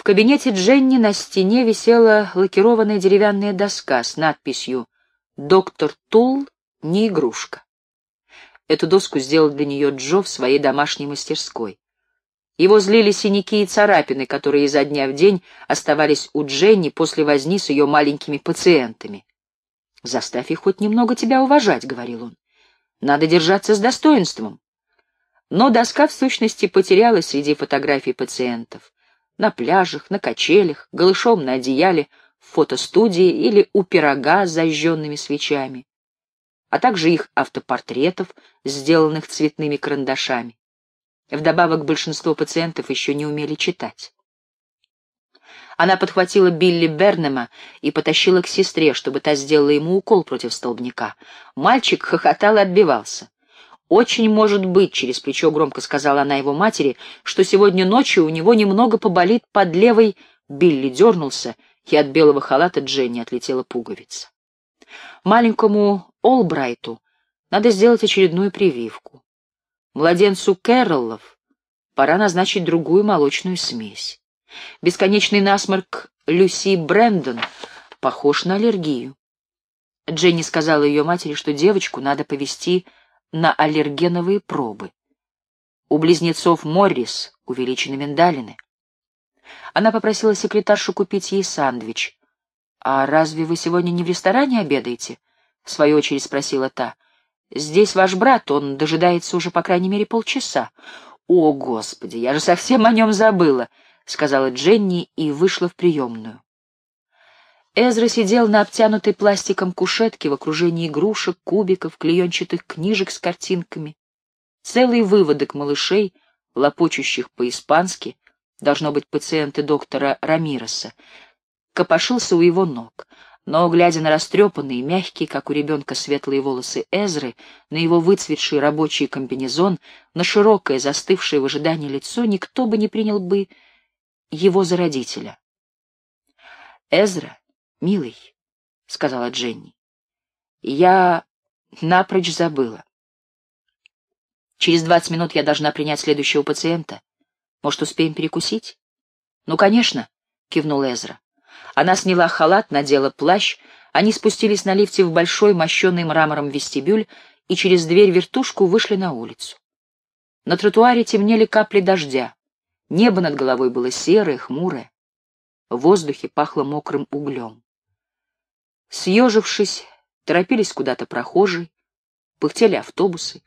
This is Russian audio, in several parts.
В кабинете Дженни на стене висела лакированная деревянная доска с надписью «Доктор Тул не игрушка». Эту доску сделал для нее Джо в своей домашней мастерской. Его злили синяки и царапины, которые изо дня в день оставались у Дженни после возни с ее маленькими пациентами. «Заставь их хоть немного тебя уважать», — говорил он. «Надо держаться с достоинством». Но доска в сущности потерялась среди фотографий пациентов на пляжах, на качелях, голышом на одеяле, в фотостудии или у пирога с зажженными свечами, а также их автопортретов, сделанных цветными карандашами. Вдобавок большинство пациентов еще не умели читать. Она подхватила Билли Бернема и потащила к сестре, чтобы та сделала ему укол против столбняка. Мальчик хохотал и отбивался. «Очень может быть», — через плечо громко сказала она его матери, «что сегодня ночью у него немного поболит под левой...» Билли дернулся, и от белого халата Дженни отлетела пуговица. Маленькому Олбрайту надо сделать очередную прививку. Младенцу Кэрроллов пора назначить другую молочную смесь. Бесконечный насморк Люси Брэндон похож на аллергию. Дженни сказала ее матери, что девочку надо повести на аллергеновые пробы. У близнецов Моррис увеличены миндалины. Она попросила секретаршу купить ей сандвич. «А разве вы сегодня не в ресторане обедаете?» — в свою очередь спросила та. «Здесь ваш брат, он дожидается уже по крайней мере полчаса». «О, Господи, я же совсем о нем забыла», — сказала Дженни и вышла в приемную. Эзра сидел на обтянутой пластиком кушетке в окружении игрушек, кубиков, клеенчатых книжек с картинками. Целый выводок малышей, лопочущих по-испански, должно быть пациенты доктора Рамироса, копошился у его ног. Но, глядя на растрепанные, мягкие, как у ребенка, светлые волосы Эзры, на его выцветший рабочий комбинезон, на широкое, застывшее в ожидании лицо, никто бы не принял бы его за родителя. Эзра «Милый», — сказала Дженни, — «я напрочь забыла. Через двадцать минут я должна принять следующего пациента. Может, успеем перекусить?» «Ну, конечно», — кивнул Эзра. Она сняла халат, надела плащ, они спустились на лифте в большой, мощенный мрамором вестибюль и через дверь-вертушку вышли на улицу. На тротуаре темнели капли дождя. Небо над головой было серое, хмурое. В воздухе пахло мокрым углем. Съежившись, торопились куда-то прохожие, пыхтели автобусы,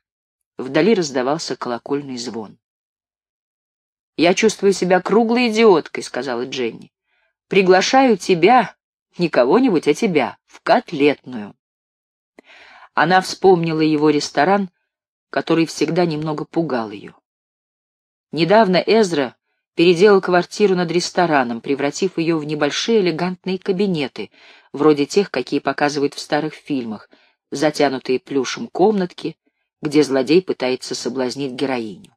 вдали раздавался колокольный звон. «Я чувствую себя круглой идиоткой», — сказала Дженни. «Приглашаю тебя, не кого-нибудь, а тебя, в котлетную». Она вспомнила его ресторан, который всегда немного пугал ее. Недавно Эзра переделал квартиру над рестораном, превратив ее в небольшие элегантные кабинеты, вроде тех, какие показывают в старых фильмах, затянутые плюшем комнатки, где злодей пытается соблазнить героиню.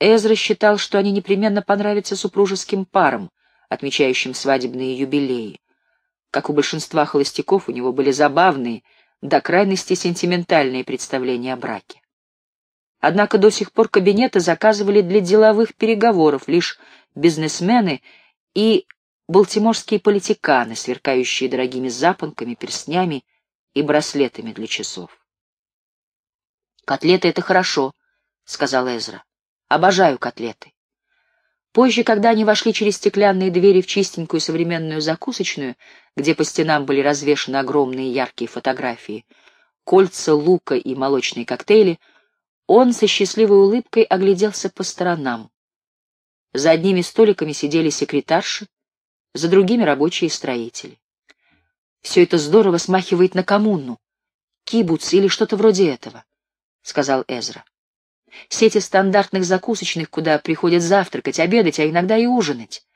Эзра считал, что они непременно понравятся супружеским парам, отмечающим свадебные юбилеи. Как у большинства холостяков, у него были забавные, до крайности сентиментальные представления о браке. Однако до сих пор кабинеты заказывали для деловых переговоров лишь бизнесмены и балтиморские политиканы, сверкающие дорогими запонками, перстнями и браслетами для часов. «Котлеты — это хорошо», — сказал Эзра. «Обожаю котлеты». Позже, когда они вошли через стеклянные двери в чистенькую современную закусочную, где по стенам были развешаны огромные яркие фотографии, кольца лука и молочные коктейли — он со счастливой улыбкой огляделся по сторонам. За одними столиками сидели секретарши, за другими рабочие строители. «Все это здорово смахивает на коммуну, кибуц или что-то вроде этого», — сказал Эзра. «Сети стандартных закусочных, куда приходят завтракать, обедать, а иногда и ужинать.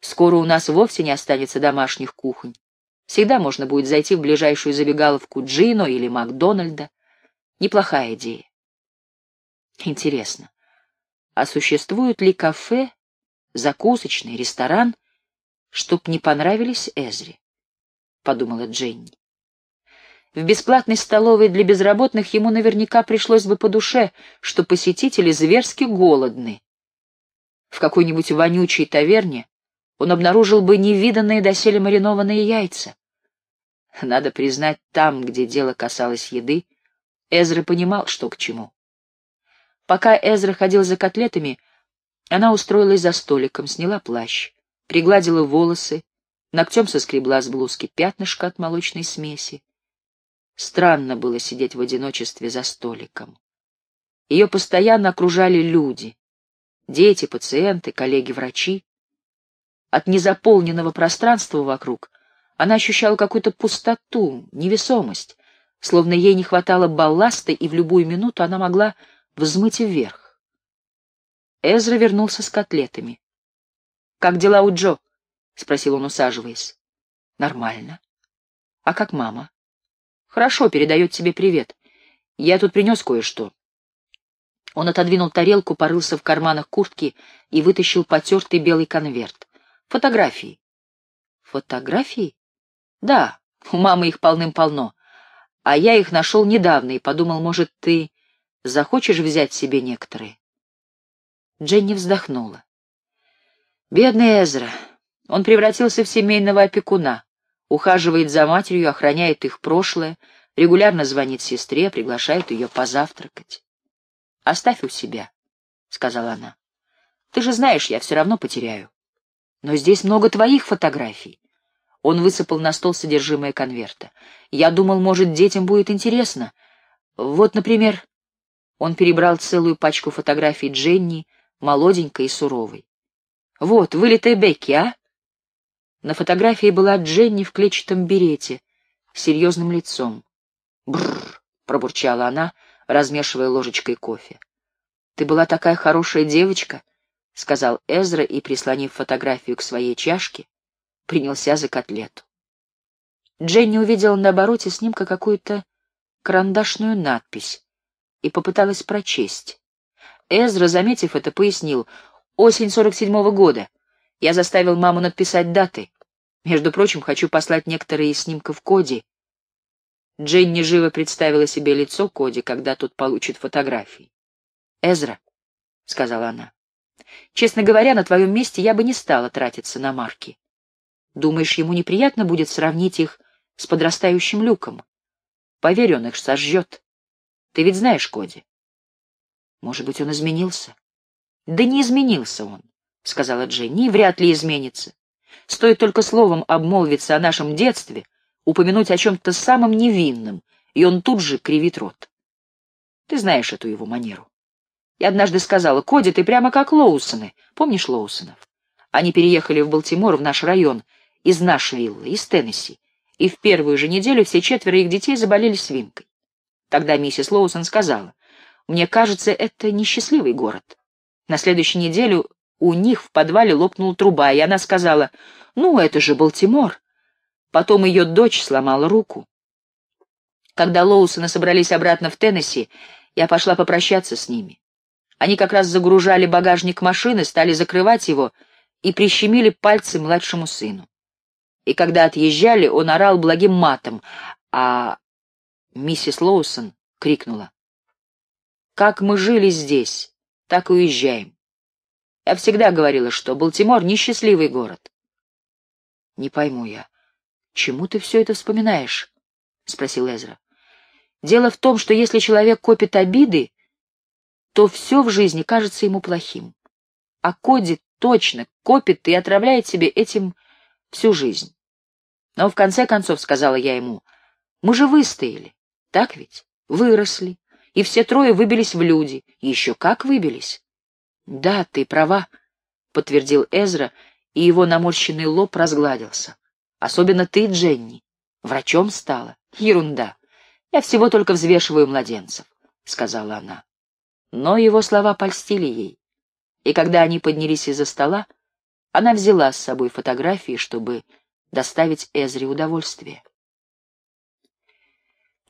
Скоро у нас вовсе не останется домашних кухонь. Всегда можно будет зайти в ближайшую забегаловку Джино или Макдональда. Неплохая идея. Интересно, а существуют ли кафе, закусочный, ресторан, чтоб не понравились Эзре? Подумала Дженни. В бесплатной столовой для безработных ему наверняка пришлось бы по душе, что посетители зверски голодны. в какой-нибудь вонючей таверне, он обнаружил бы невиданные доселе маринованные яйца. Надо признать, там, где дело касалось еды, Эзра понимал, что к чему. Пока Эзра ходил за котлетами, она устроилась за столиком, сняла плащ, пригладила волосы, ногтем соскребла с блузки пятнышко от молочной смеси. Странно было сидеть в одиночестве за столиком. Ее постоянно окружали люди — дети, пациенты, коллеги-врачи. От незаполненного пространства вокруг она ощущала какую-то пустоту, невесомость, словно ей не хватало балласта, и в любую минуту она могла взмыть вверх. Эзра вернулся с котлетами. «Как дела у Джо?» — спросил он, усаживаясь. «Нормально. А как мама?» «Хорошо, передает тебе привет. Я тут принес кое-что». Он отодвинул тарелку, порылся в карманах куртки и вытащил потертый белый конверт. «Фотографии». «Фотографии?» Да, у мамы их полным-полно. А я их нашел недавно и подумал, может, ты захочешь взять себе некоторые? Дженни вздохнула. Бедный Эзра. Он превратился в семейного опекуна, ухаживает за матерью, охраняет их прошлое, регулярно звонит сестре, приглашает ее позавтракать. «Оставь у себя», — сказала она. «Ты же знаешь, я все равно потеряю. Но здесь много твоих фотографий. Он высыпал на стол содержимое конверта. «Я думал, может, детям будет интересно. Вот, например...» Он перебрал целую пачку фотографий Дженни, молоденькой и суровой. «Вот, вылитая Бекки, а?» На фотографии была Дженни в клетчатом берете, с серьезным лицом. «Бррр!» — пробурчала она, размешивая ложечкой кофе. «Ты была такая хорошая девочка», — сказал Эзра и, прислонив фотографию к своей чашке, принялся за котлету. Дженни увидела на обороте снимка какую-то карандашную надпись и попыталась прочесть. Эзра, заметив это, пояснил. «Осень сорок седьмого года. Я заставил маму надписать даты. Между прочим, хочу послать некоторые из снимков Коди». Дженни живо представила себе лицо Коди, когда тот получит фотографии. «Эзра», — сказала она, — «честно говоря, на твоем месте я бы не стала тратиться на марки. Думаешь, ему неприятно будет сравнить их с подрастающим люком? Их сожжет. Ты ведь знаешь Коди. Может быть, он изменился? Да не изменился он, — сказала Дженни, — вряд ли изменится. Стоит только словом обмолвиться о нашем детстве, упомянуть о чем-то самом невинном, и он тут же кривит рот. Ты знаешь эту его манеру. Я однажды сказала, Коди, ты прямо как Лоусоны. Помнишь Лоусонов? Они переехали в Балтимор, в наш район, из Нашвилла, из Теннесси, и в первую же неделю все четверо их детей заболели свинкой. Тогда миссис Лоусон сказала, «Мне кажется, это несчастливый город». На следующей неделе у них в подвале лопнула труба, и она сказала, «Ну, это же Балтимор». Потом ее дочь сломала руку. Когда Лоусоны собрались обратно в Теннесси, я пошла попрощаться с ними. Они как раз загружали багажник машины, стали закрывать его и прищемили пальцы младшему сыну и когда отъезжали, он орал благим матом, а миссис Лоусон крикнула. «Как мы жили здесь, так и уезжаем. Я всегда говорила, что Балтимор — несчастливый город». «Не пойму я, чему ты все это вспоминаешь?» — спросил Эзра. «Дело в том, что если человек копит обиды, то все в жизни кажется ему плохим. А Коди точно копит и отравляет себе этим всю жизнь. Но в конце концов, сказала я ему, мы же выстояли, так ведь? Выросли, и все трое выбились в люди. Еще как выбились. Да, ты права, подтвердил Эзра, и его наморщенный лоб разгладился. Особенно ты, Дженни. Врачом стала. Ерунда. Я всего только взвешиваю младенцев, сказала она. Но его слова польстили ей. И когда они поднялись из-за стола, она взяла с собой фотографии, чтобы доставить Эзре удовольствие.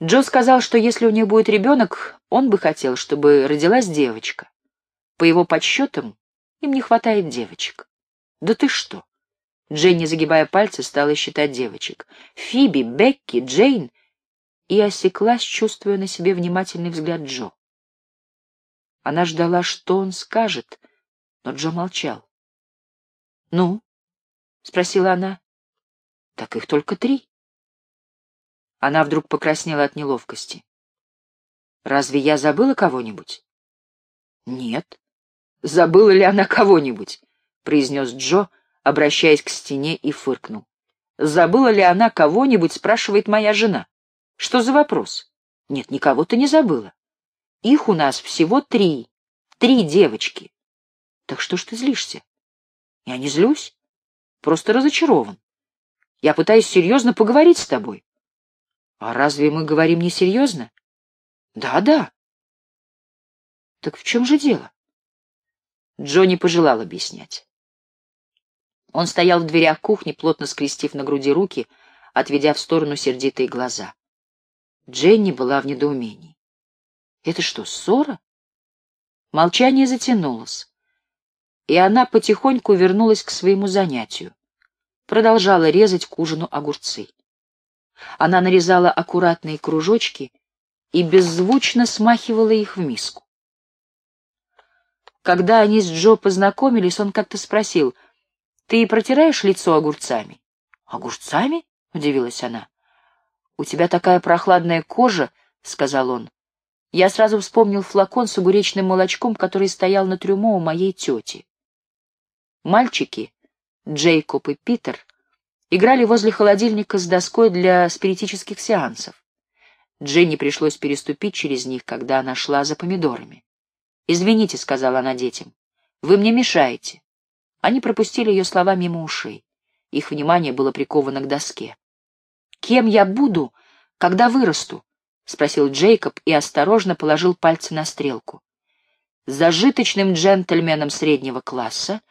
Джо сказал, что если у них будет ребенок, он бы хотел, чтобы родилась девочка. По его подсчетам, им не хватает девочек. Да ты что? Дженни, загибая пальцы, стала считать девочек. Фиби, Бекки, Джейн. И осеклась, чувствуя на себе внимательный взгляд Джо. Она ждала, что он скажет, Но Джо молчал. «Ну?» — спросила она. «Так их только три». Она вдруг покраснела от неловкости. «Разве я забыла кого-нибудь?» «Нет». «Забыла ли она кого-нибудь?» — произнес Джо, обращаясь к стене, и фыркнул. «Забыла ли она кого-нибудь?» — спрашивает моя жена. «Что за вопрос?» «Нет, никого ты не забыла. Их у нас всего три. Три девочки. Так что ж ты злишься?» «Я не злюсь. Просто разочарован. Я пытаюсь серьезно поговорить с тобой. А разве мы говорим несерьезно? Да, да. Так в чем же дело? Джонни пожелал объяснять. Он стоял в дверях кухни, плотно скрестив на груди руки, отведя в сторону сердитые глаза. Дженни была в недоумении. Это что, ссора? Молчание затянулось, и она потихоньку вернулась к своему занятию продолжала резать к ужину огурцы. Она нарезала аккуратные кружочки и беззвучно смахивала их в миску. Когда они с Джо познакомились, он как-то спросил, «Ты протираешь лицо огурцами?» «Огурцами?» — удивилась она. «У тебя такая прохладная кожа», — сказал он. Я сразу вспомнил флакон с огуречным молочком, который стоял на трюмо у моей тети. Мальчики, Джейкоб и Питер играли возле холодильника с доской для спиритических сеансов. Дженни пришлось переступить через них, когда она шла за помидорами. «Извините», — сказала она детям, — «вы мне мешаете». Они пропустили ее слова мимо ушей. Их внимание было приковано к доске. «Кем я буду, когда вырасту?» — спросил Джейкоб и осторожно положил пальцы на стрелку. «Зажиточным джентльменом среднего класса —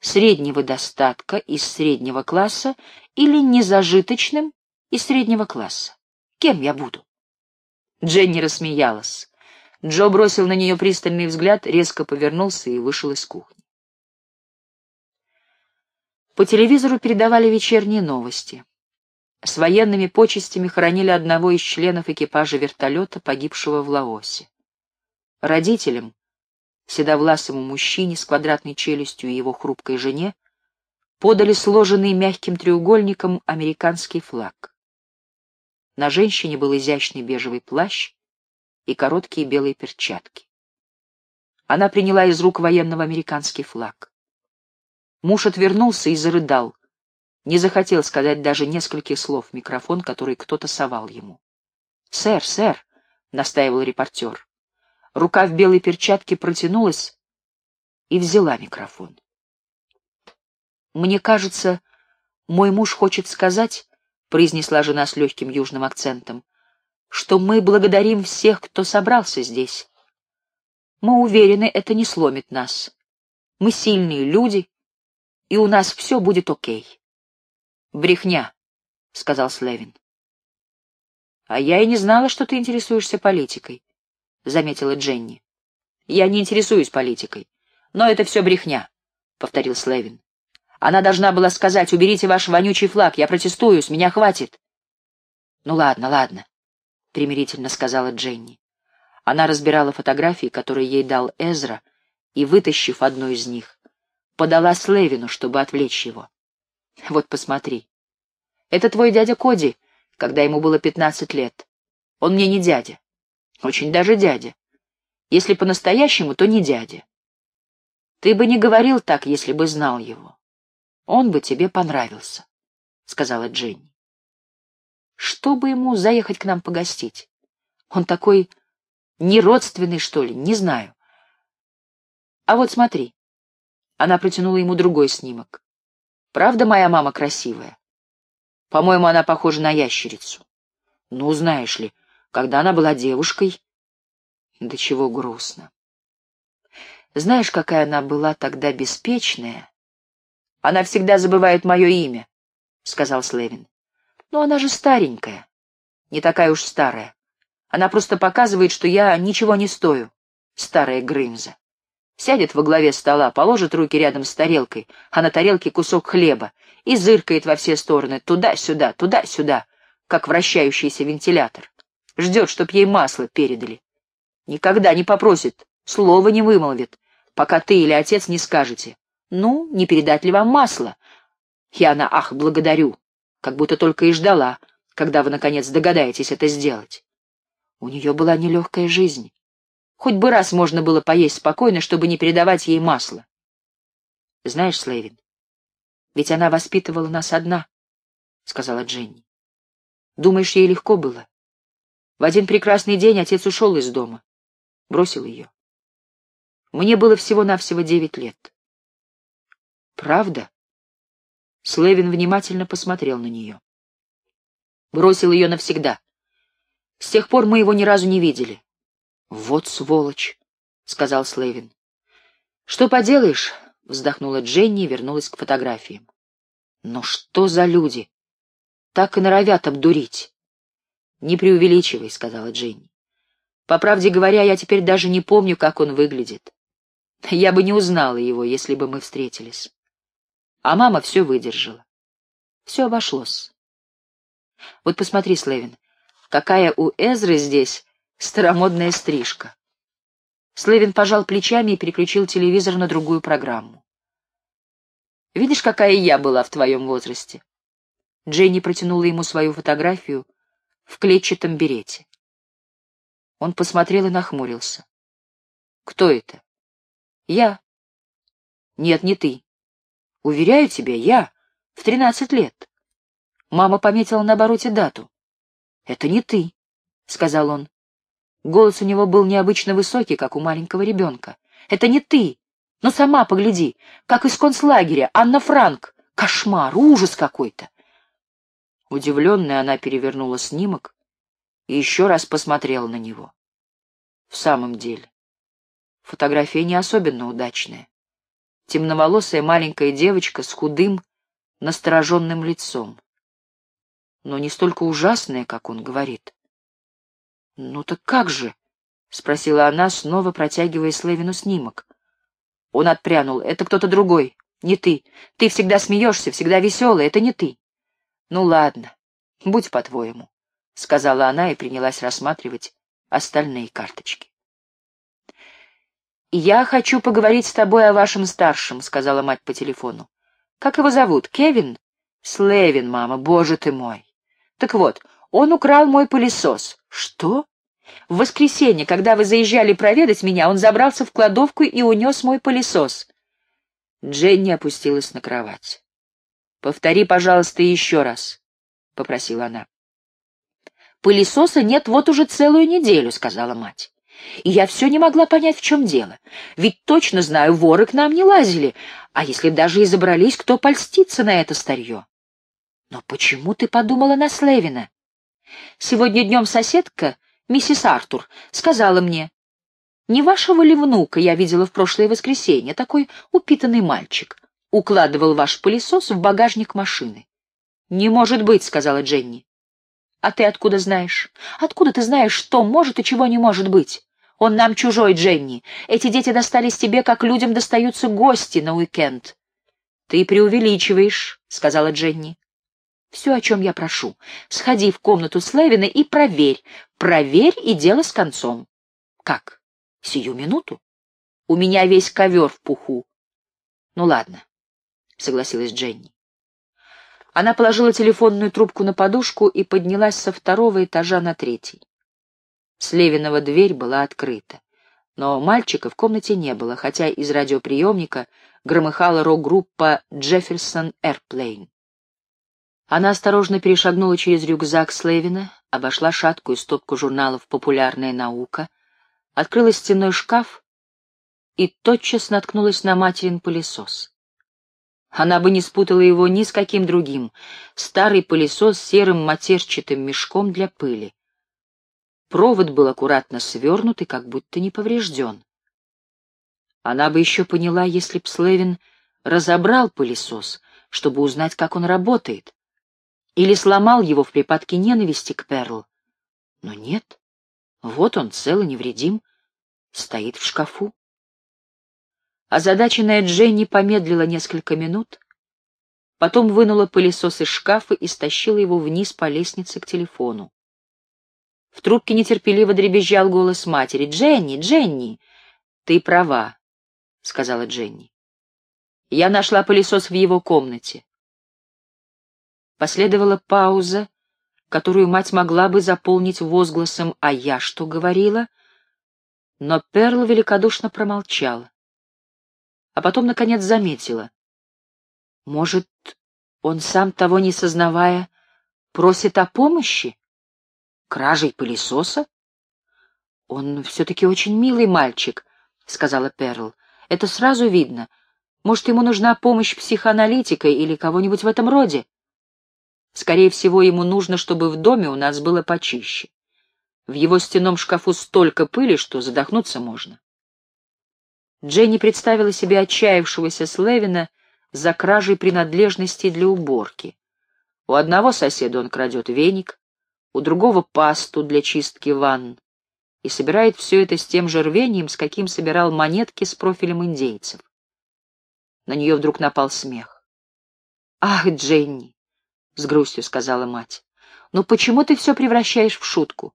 среднего достатка из среднего класса или незажиточным из среднего класса? Кем я буду? Дженни рассмеялась. Джо бросил на нее пристальный взгляд, резко повернулся и вышел из кухни. По телевизору передавали вечерние новости. С военными почестями хоронили одного из членов экипажа вертолета, погибшего в Лаосе. Родителям, седовласому мужчине с квадратной челюстью и его хрупкой жене, подали сложенный мягким треугольником американский флаг. На женщине был изящный бежевый плащ и короткие белые перчатки. Она приняла из рук военного американский флаг. Муж отвернулся и зарыдал, не захотел сказать даже нескольких слов в микрофон, который кто-то совал ему. «Сэр, сэр», — настаивал репортер, Рука в белой перчатке протянулась и взяла микрофон. «Мне кажется, мой муж хочет сказать, — произнесла жена с легким южным акцентом, — что мы благодарим всех, кто собрался здесь. Мы уверены, это не сломит нас. Мы сильные люди, и у нас все будет окей. «Брехня», — сказал Слевин. «А я и не знала, что ты интересуешься политикой. — заметила Дженни. «Я не интересуюсь политикой. Но это все брехня», — повторил Слевин. «Она должна была сказать, уберите ваш вонючий флаг, я протестую, с меня хватит». «Ну ладно, ладно», — примирительно сказала Дженни. Она разбирала фотографии, которые ей дал Эзра, и, вытащив одну из них, подала Слевину, чтобы отвлечь его. «Вот посмотри. Это твой дядя Коди, когда ему было пятнадцать лет. Он мне не дядя. Очень даже дядя. Если по-настоящему, то не дядя. Ты бы не говорил так, если бы знал его. Он бы тебе понравился, — сказала Дженни. Чтобы ему заехать к нам погостить? Он такой неродственный, что ли, не знаю. А вот смотри. Она протянула ему другой снимок. Правда, моя мама красивая? По-моему, она похожа на ящерицу. Ну, знаешь ли, когда она была девушкой. До чего грустно. Знаешь, какая она была тогда беспечная? Она всегда забывает мое имя, — сказал Слевин. Но она же старенькая. Не такая уж старая. Она просто показывает, что я ничего не стою, старая Грымза. Сядет во главе стола, положит руки рядом с тарелкой, а на тарелке кусок хлеба, и зыркает во все стороны, туда-сюда, туда-сюда, как вращающийся вентилятор. Ждет, чтоб ей масло передали. Никогда не попросит, слова не вымолвит, пока ты или отец не скажете. Ну, не передать ли вам масло? И она, ах, благодарю, как будто только и ждала, когда вы, наконец, догадаетесь это сделать. У нее была нелегкая жизнь. Хоть бы раз можно было поесть спокойно, чтобы не передавать ей масло. Знаешь, Слейвин, ведь она воспитывала нас одна, — сказала Дженни. Думаешь, ей легко было? В один прекрасный день отец ушел из дома, бросил ее. Мне было всего-навсего девять лет. Правда? Слевин внимательно посмотрел на нее. Бросил ее навсегда. С тех пор мы его ни разу не видели. Вот сволочь, — сказал Слевин. Что поделаешь, — вздохнула Дженни и вернулась к фотографиям. Но что за люди? Так и норовят обдурить. Не преувеличивай, — сказала Дженни. По правде говоря, я теперь даже не помню, как он выглядит. Я бы не узнала его, если бы мы встретились. А мама все выдержала. Все обошлось. Вот посмотри, Слевин, какая у Эзры здесь старомодная стрижка. Слевин пожал плечами и переключил телевизор на другую программу. «Видишь, какая я была в твоем возрасте?» Дженни протянула ему свою фотографию в клетчатом берете. Он посмотрел и нахмурился. «Кто это?» «Я». «Нет, не ты. Уверяю тебя, я. В тринадцать лет». Мама пометила на обороте дату. «Это не ты», — сказал он. Голос у него был необычно высокий, как у маленького ребенка. «Это не ты! Но сама погляди, как из концлагеря, Анна Франк! Кошмар, ужас какой-то!» Удивленная, она перевернула снимок и еще раз посмотрела на него. В самом деле, фотография не особенно удачная. Темноволосая маленькая девочка с худым, настороженным лицом. Но не столько ужасная, как он говорит. «Ну так как же?» — спросила она, снова протягивая Слевину снимок. Он отпрянул. «Это кто-то другой, не ты. Ты всегда смеешься, всегда веселая, это не ты». «Ну ладно, будь по-твоему», — сказала она и принялась рассматривать остальные карточки. «Я хочу поговорить с тобой о вашем старшем», — сказала мать по телефону. «Как его зовут? Кевин?» «Слевин, мама, боже ты мой!» «Так вот, он украл мой пылесос. Что? В воскресенье, когда вы заезжали проведать меня, он забрался в кладовку и унес мой пылесос. Дженни опустилась на кровать. «Повтори, пожалуйста, еще раз», — попросила она. «Пылесоса нет вот уже целую неделю», — сказала мать. «И я все не могла понять, в чем дело. Ведь точно знаю, воры к нам не лазили, а если даже и забрались, кто польстится на это старье?» «Но почему ты подумала на Слевина?» Сегодня днем соседка, миссис Артур, сказала мне, «Не вашего ли внука я видела в прошлое воскресенье, такой упитанный мальчик, укладывал ваш пылесос в багажник машины?» «Не может быть», — сказала Дженни. «А ты откуда знаешь? Откуда ты знаешь, что может и чего не может быть? Он нам чужой, Дженни. Эти дети достались тебе, как людям достаются гости на уикенд». «Ты преувеличиваешь», — сказала Дженни. Все, о чем я прошу. Сходи в комнату Слевина и проверь. Проверь, и дело с концом. Как? Сию минуту? У меня весь ковер в пуху. Ну ладно, согласилась Дженни. Она положила телефонную трубку на подушку и поднялась со второго этажа на третий. Слевинова дверь была открыта, но мальчика в комнате не было, хотя из радиоприемника громыхала рок-группа «Джефферсон Эрплейн». Она осторожно перешагнула через рюкзак Слевина, обошла шаткую стопку журналов «Популярная наука», открыла стенной шкаф и тотчас наткнулась на материн пылесос. Она бы не спутала его ни с каким другим. Старый пылесос с серым матерчатым мешком для пыли. Провод был аккуратно свернут и как будто не поврежден. Она бы еще поняла, если б Слевин разобрал пылесос, чтобы узнать, как он работает или сломал его в припадке ненависти к Перл. Но нет, вот он цел и невредим, стоит в шкафу. Озадаченная Дженни помедлила несколько минут, потом вынула пылесос из шкафа и стащила его вниз по лестнице к телефону. В трубке нетерпеливо дребезжал голос матери. «Дженни, Дженни, ты права. — сказала Дженни. «Я нашла пылесос в его комнате». Последовала пауза, которую мать могла бы заполнить возгласом «А я что говорила?», но Перл великодушно промолчала. А потом, наконец, заметила. Может, он сам того не сознавая, просит о помощи? Кражей пылесоса? Он все-таки очень милый мальчик, — сказала Перл. Это сразу видно. Может, ему нужна помощь психоаналитика или кого-нибудь в этом роде? Скорее всего, ему нужно, чтобы в доме у нас было почище. В его стенном шкафу столько пыли, что задохнуться можно. Дженни представила себе отчаявшегося Слевина за кражей принадлежностей для уборки. У одного соседа он крадет веник, у другого — пасту для чистки ванн, и собирает все это с тем же рвением, с каким собирал монетки с профилем индейцев. На нее вдруг напал смех. «Ах, Дженни!» — с грустью сказала мать. «Ну почему ты все превращаешь в шутку?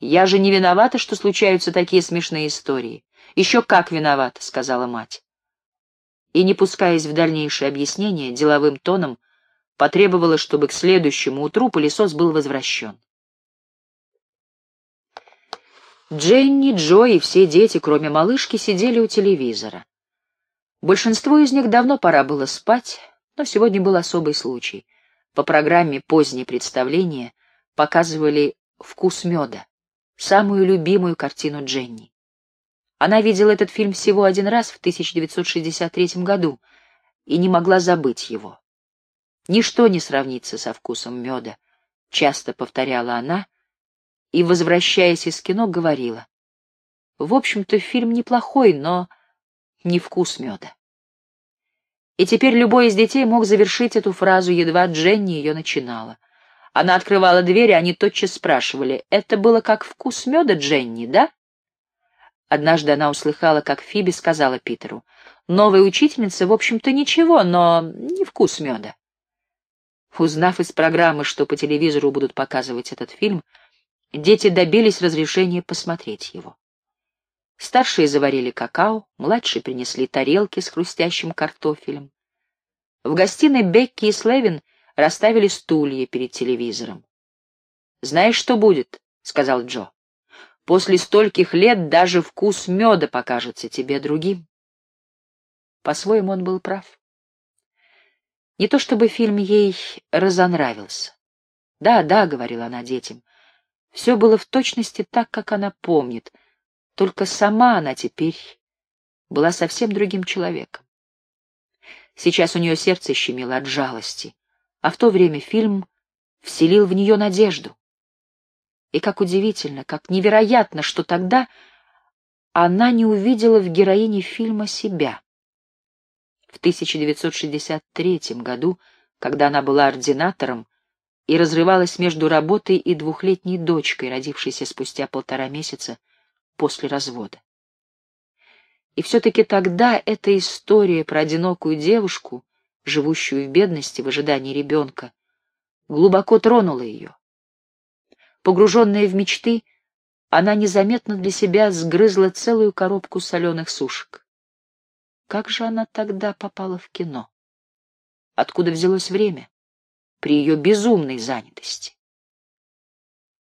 Я же не виновата, что случаются такие смешные истории. Еще как виновата», — сказала мать и, не пускаясь в дальнейшее объяснение, деловым тоном потребовала, чтобы к следующему утру пылесос был возвращен. Дженни, Джо и все дети, кроме малышки, сидели у телевизора. Большинству из них давно пора было спать, но сегодня был особый случай. По программе «Позднее представление» показывали «Вкус меда», самую любимую картину Дженни. Она видела этот фильм всего один раз в 1963 году и не могла забыть его. «Ничто не сравнится со вкусом меда», — часто повторяла она, и, возвращаясь из кино, говорила. «В общем-то, фильм неплохой, но не вкус меда». И теперь любой из детей мог завершить эту фразу, едва Дженни ее начинала. Она открывала дверь, и они тотчас спрашивали, «Это было как вкус меда, Дженни, да?» Однажды она услыхала, как Фиби сказала Питеру, «Новая учительница, в общем-то, ничего, но не вкус меда». Узнав из программы, что по телевизору будут показывать этот фильм, дети добились разрешения посмотреть его. Старшие заварили какао, младшие принесли тарелки с хрустящим картофелем. В гостиной Бекки и Слевин расставили стулья перед телевизором. «Знаешь, что будет?» — сказал Джо. После стольких лет даже вкус меда покажется тебе другим. По-своему он был прав. Не то чтобы фильм ей разонравился. «Да, да», — говорила она детям, — «все было в точности так, как она помнит, только сама она теперь была совсем другим человеком. Сейчас у нее сердце щемило от жалости, а в то время фильм вселил в нее надежду. И как удивительно, как невероятно, что тогда она не увидела в героине фильма себя. В 1963 году, когда она была ординатором и разрывалась между работой и двухлетней дочкой, родившейся спустя полтора месяца после развода. И все-таки тогда эта история про одинокую девушку, живущую в бедности в ожидании ребенка, глубоко тронула ее. Погруженная в мечты, она незаметно для себя сгрызла целую коробку соленых сушек. Как же она тогда попала в кино? Откуда взялось время? При ее безумной занятости.